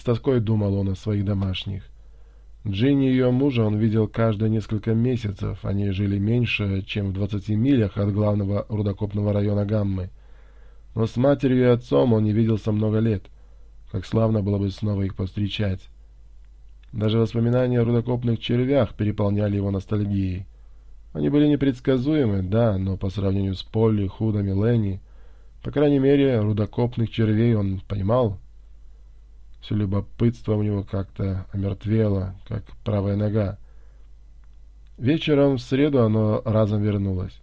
С тоской думал он о своих домашних. Джинни и ее мужа он видел каждые несколько месяцев. Они жили меньше, чем в 20 милях от главного рудокопного района Гаммы. Но с матерью и отцом он не виделся много лет. Как славно было бы снова их повстречать. Даже воспоминания о рудокопных червях переполняли его ностальгией. Они были непредсказуемы, да, но по сравнению с Полли, Худами, Ленни, по крайней мере, рудокопных червей он понимал. — все любопытство у него как-то омертвело, как правая нога. Вечером в среду оно разом вернулось.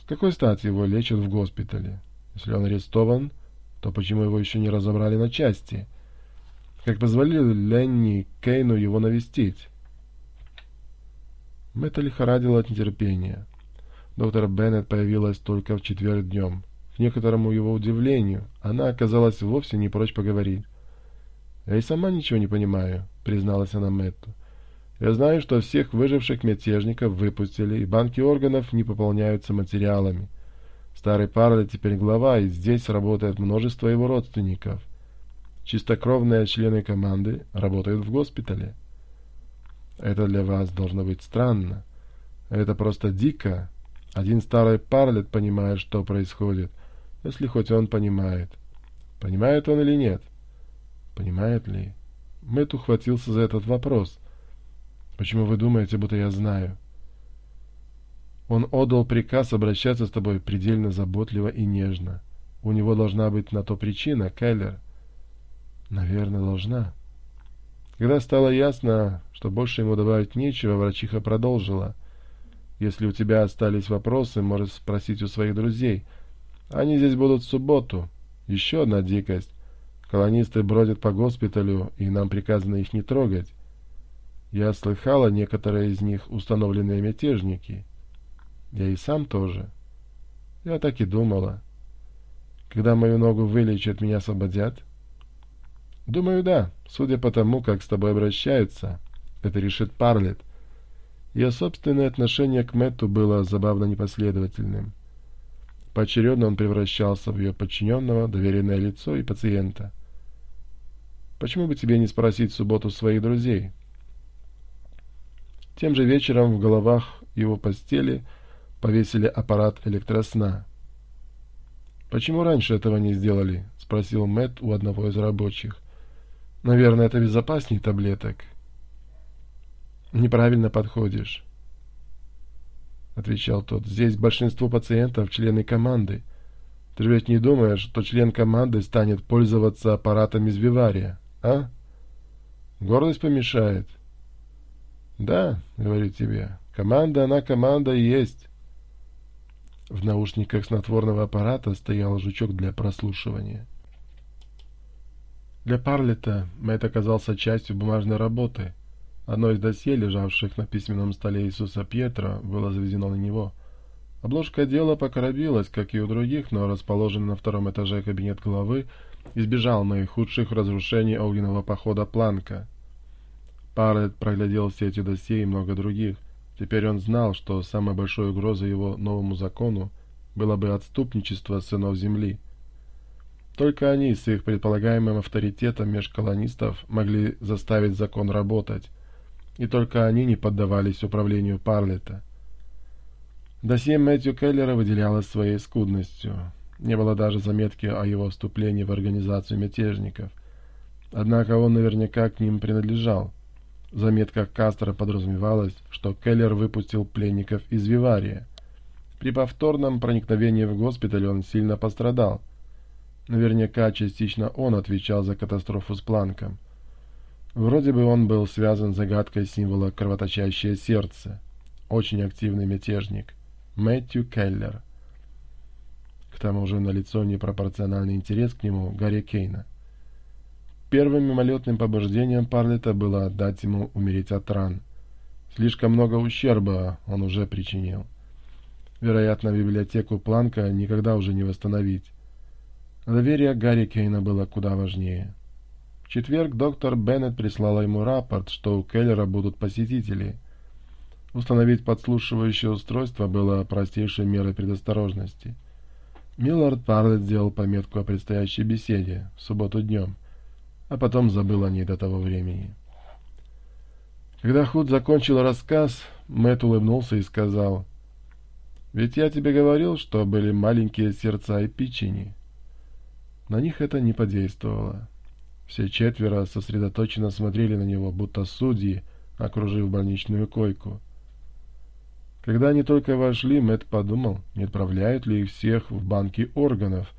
С какой стати его лечат в госпитале? Если он арестован, то почему его еще не разобрали на части? Как позволили Ленни Кейну его навестить? Мэтта лихорадила от нетерпения. Доктор Беннет появилась только в четверг днем. К некоторому его удивлению, она оказалась вовсе не прочь поговорить. «Я и сама ничего не понимаю», — призналась она Мэтту. «Я знаю, что всех выживших мятежников выпустили, и банки органов не пополняются материалами. Старый Парле теперь глава, и здесь работает множество его родственников. Чистокровные члены команды работают в госпитале». «Это для вас должно быть странно. Это просто дико. Один старый Парлет понимает, что происходит, если хоть он понимает. Понимает он или нет?» Понимает ли? Мэтт ухватился за этот вопрос. Почему вы думаете, будто я знаю? Он отдал приказ обращаться с тобой предельно заботливо и нежно. У него должна быть на то причина, Кайлер. Наверное, должна. Когда стало ясно, что больше ему добавить нечего, врачиха продолжила. Если у тебя остались вопросы, можешь спросить у своих друзей. Они здесь будут в субботу. Еще одна дикость. Колонисты бродят по госпиталю, и нам приказано их не трогать. Я слыхала, некоторые из них установленные мятежники. Я и сам тоже. Я так и думала. Когда мою ногу вылечат, меня освободят? Думаю, да. Судя по тому, как с тобой обращаются, это решит Парлет. Ее собственное отношение к Мэтту было забавно непоследовательным. Поочередно он превращался в ее подчиненного, доверенное лицо и пациента — Почему бы тебе не спросить в субботу своих друзей? Тем же вечером в головах его постели повесили аппарат электросна. «Почему раньше этого не сделали?» — спросил Мэтт у одного из рабочих. «Наверное, это безопаснее таблеток». «Неправильно подходишь», — отвечал тот. «Здесь большинство пациентов — члены команды. Ты ведь не думаешь, что член команды станет пользоваться аппаратом из Вивария?» А? Гордость помешает. Да, говорю тебе, команда, она команда и есть. В наушниках снотворного аппарата стоял жучок для прослушивания. Для Парлета Мэтт оказался частью бумажной работы. Одно из досье, лежавших на письменном столе Иисуса Пьетро, было заведено на него. Обложка дела покоробилась, как и у других, но расположенный на втором этаже кабинет главы избежал наихудших худших разрушений огненного похода Планка. Парлетт проглядел все эти досье и много других. Теперь он знал, что самой большой угрозой его новому закону было бы отступничество сынов земли. Только они с их предполагаемым авторитетом межколонистов могли заставить закон работать, и только они не поддавались управлению Парлета. Досье Мэтью Келлера выделялось своей скудностью. Не было даже заметки о его вступлении в организацию мятежников. Однако он наверняка к ним принадлежал. В заметках Кастро подразумевалось, что Келлер выпустил пленников из Вивария. При повторном проникновении в госпиталь он сильно пострадал. Наверняка частично он отвечал за катастрофу с Планком. Вроде бы он был связан с загадкой символа «кровоточащее сердце». Очень активный мятежник. Мэтью Келлер. К тому же налицо непропорциональный интерес к нему Гарри Кейна. Первым мимолетным побуждением Парлета было отдать ему умереть от ран. Слишком много ущерба он уже причинил. Вероятно, библиотеку Планка никогда уже не восстановить. Доверие Гарри Кейна было куда важнее. В четверг доктор Беннет прислала ему рапорт, что у Келлера будут посетители. Установить подслушивающее устройство было простейшей мерой предосторожности — Миллард Парлетт сделал пометку о предстоящей беседе в субботу днем, а потом забыл о ней до того времени. Когда Худ закончил рассказ, Мэтт улыбнулся и сказал, «Ведь я тебе говорил, что были маленькие сердца и печени». На них это не подействовало. Все четверо сосредоточенно смотрели на него, будто судьи, окружив больничную койку. Когда они только вошли, Мэтт подумал, не отправляют ли их всех в банки органов.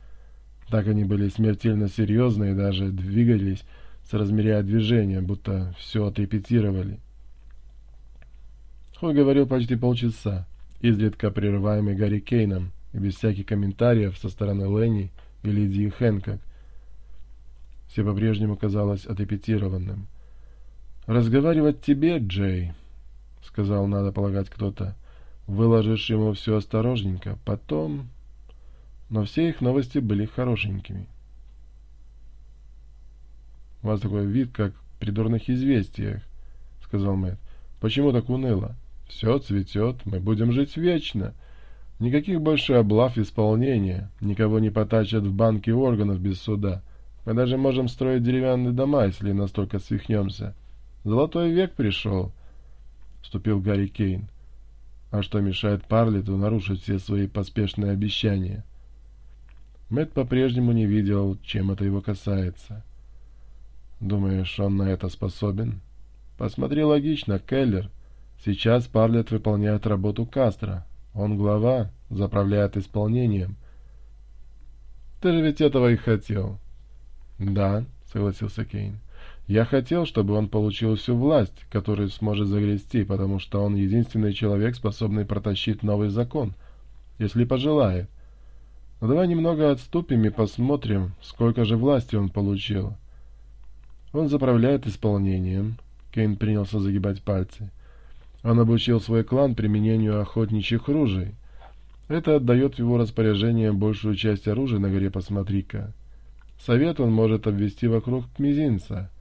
Так они были смертельно серьезны и даже двигались, соразмеряя движения, будто все отрепетировали. Хой говорил почти полчаса, изредка прерываемый Гарри Кейном и без всяких комментариев со стороны Ленни и Лидии Хэнкок. Все по-прежнему казалось отрепетированным. «Разговаривать тебе, Джей», — сказал, надо полагать, кто-то, — Выложишь ему все осторожненько, потом... Но все их новости были хорошенькими. — У вас такой вид, как при дурных известиях, — сказал Мэтт. — Почему так уныло? Все цветет, мы будем жить вечно. Никаких больше облав исполнения, никого не потачат в банке органов без суда. Мы даже можем строить деревянные дома, если настолько свихнемся. Золотой век пришел, — вступил Гарри Кейн. — а что мешает Парлету нарушить все свои поспешные обещания? Мэтт по-прежнему не видел, чем это его касается. Думаешь, он на это способен? Посмотри логично, Келлер. Сейчас Парлет выполняет работу Кастро. Он глава, заправляет исполнением. Ты же ведь этого и хотел. Да, согласился Кейн. Я хотел, чтобы он получил всю власть, которую сможет загрести, потому что он единственный человек, способный протащить новый закон, если пожелает. Но давай немного отступим и посмотрим, сколько же власти он получил. Он заправляет исполнением. Кейн принялся загибать пальцы. Он обучил свой клан применению охотничьих ружей. Это отдает в его распоряжение большую часть оружия на горе «Посмотри-ка». Совет он может обвести вокруг мизинца —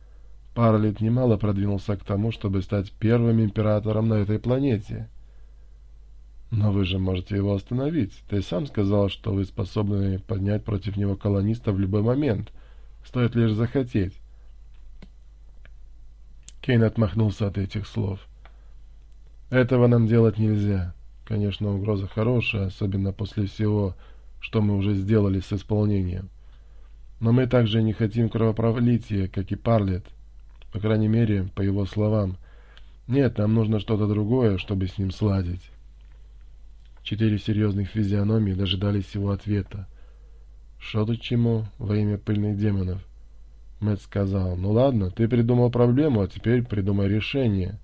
Парлет немало продвинулся к тому, чтобы стать первым императором на этой планете. Но вы же можете его остановить. Ты сам сказал, что вы способны поднять против него колониста в любой момент. Стоит лишь захотеть. Кейн отмахнулся от этих слов. Этого нам делать нельзя. Конечно, угроза хорошая, особенно после всего, что мы уже сделали с исполнением. Но мы также не хотим кровопролития, как и Парлетт. По крайней мере, по его словам. Нет, нам нужно что-то другое, чтобы с ним сладить. Четыре серьезных физиономии дожидались его ответа. Что-то чему во имя пыльных демонов?» Мэтт сказал, «Ну ладно, ты придумал проблему, а теперь придумай решение.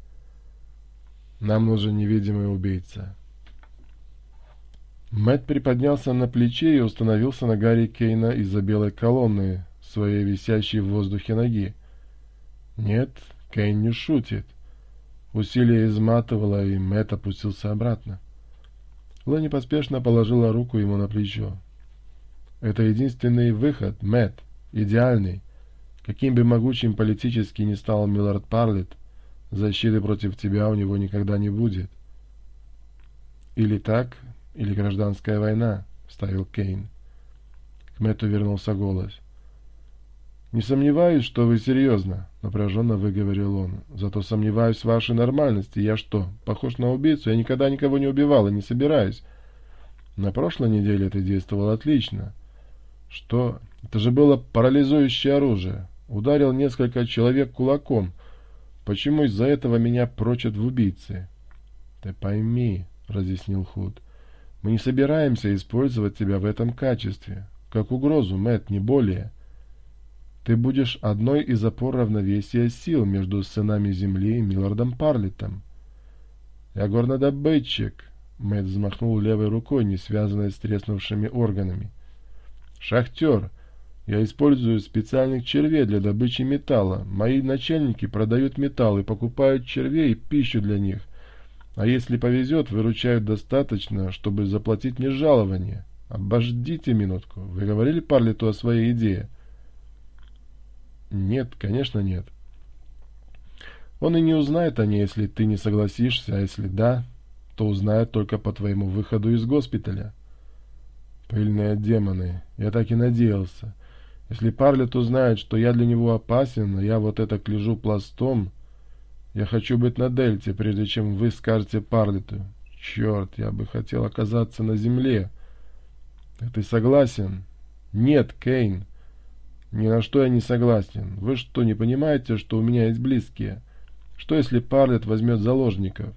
Нам нужен невидимый убийца». Мэтт приподнялся на плече и установился на Гарри Кейна из-за белой колонны, своей висящей в воздухе ноги. Нет, Кейн не шутит. Усилие изматывало, и Мэтт опустился обратно. Лэнни поспешно положила руку ему на плечо. «Это единственный выход, Мэтт, идеальный. Каким бы могучим политически ни стал Миллард Парлетт, защиты против тебя у него никогда не будет». «Или так, или гражданская война», — вставил Кейн. К Мэтту вернулся голос. Не сомневаюсь, что вы серьезно, — напряженно выговорил он. Зато сомневаюсь в вашей нормальности. Я что, похож на убийцу? Я никогда никого не убивал и не собираюсь. На прошлой неделе это действовал отлично. Что? Это же было парализующее оружие. Ударил несколько человек кулаком. Почему из-за этого меня прочат в убийцы? Ты пойми, — разъяснил Худ. Мы не собираемся использовать тебя в этом качестве. Как угрозу, Мэтт, не более. — ты будешь одной из опор равновесия сил между сынами Земли и Милордом Парлетом. Я горнодобытчик. Мэтт взмахнул левой рукой, не связанной с треснувшими органами. Шахтер. Я использую специальных червей для добычи металла. Мои начальники продают металл и покупают червей и пищу для них. А если повезет, выручают достаточно, чтобы заплатить мне жалование. Обождите минутку. Вы говорили Парлету о своей идее? Нет, конечно, нет. Он и не узнает о ней, если ты не согласишься, а если да, то узнает только по твоему выходу из госпиталя. Пыльные демоны, я так и надеялся. Если Парлет узнает, что я для него опасен, а я вот это лежу пластом, я хочу быть на Дельте, прежде чем вы скажете Парлету. Черт, я бы хотел оказаться на земле. Ты согласен? Нет, Кейн. Ни на что я не согласен. Вы что, не понимаете, что у меня есть близкие? Что, если Парлет возьмет заложников?